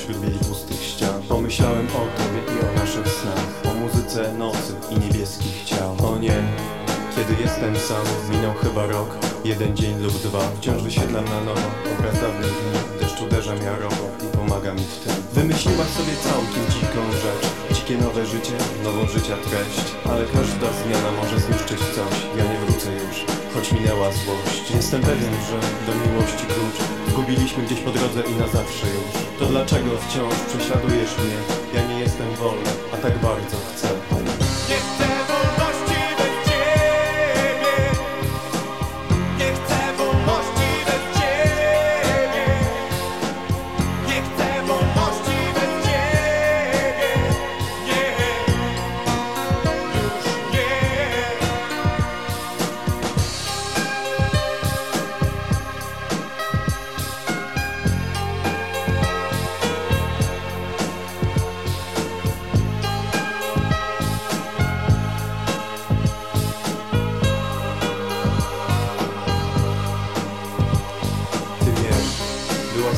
pośród bieli pustych ścian Pomyślałem o tobie i o naszych snach O muzyce nocy i niebieskich ciał. O nie, kiedy jestem sam Minął chyba rok, jeden dzień lub dwa Wciąż wysiedlam na nowo obraz dawnych dni Deszcz uderza miarowo i pomaga mi w tym. Wymyśliłaś sobie całkiem dziką rzecz Dzikie nowe życie, nową życia treść Ale każda zmiana może zniszczyć coś Ja nie wrócę już, choć minęła złość. Jestem pewien, że do miłości klucz Gubiliśmy gdzieś po drodze i na zawsze już. To dlaczego wciąż prześladujesz mnie? Ja nie jestem wolny, a tak bardzo chcę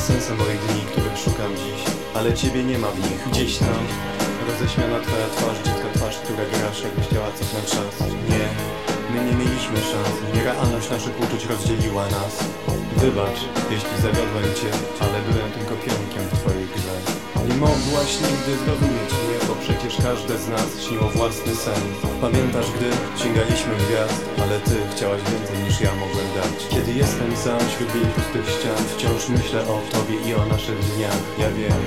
sensem moich dni, których szukam dziś Ale ciebie nie ma w nich, gdzieś tam Roześmiana twoja twarz, dziecka twarz, która grasz, jakbyś chciała cofnąć czas. Nie, my nie mieliśmy szans. Nierealność naszych uczuć rozdzieliła nas. Wybacz, jeśli zawiodłem cię Ale byłem tylko pionkiem w twojej grze. Nie mogłaś nigdy zrozumieć przecież każde z nas śniło własny sen. Pamiętasz, gdy sięgaliśmy gwiazd Ale ty chciałaś więcej niż ja mogłem dać. Kiedy jestem sam wśród bieli pustych ścian Wciąż myślę o tobie i o naszych dniach. Ja wiem,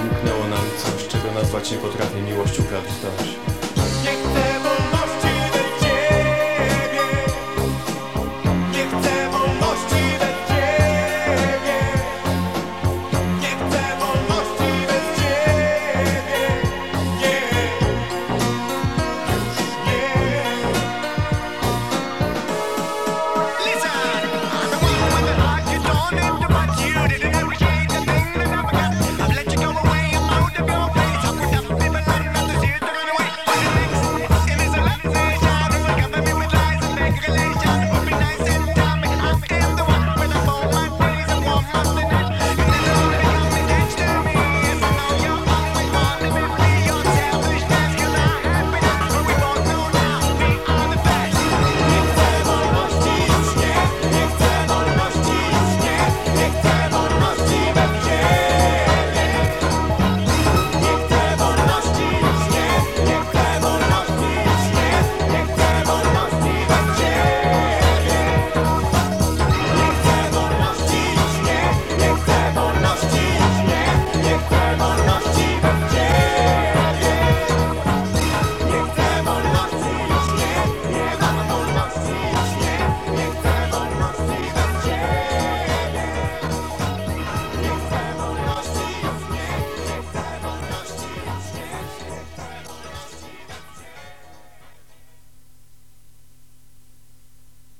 umknęło nam coś Czego nazwać nie potrafię Miłość ukradł ktoś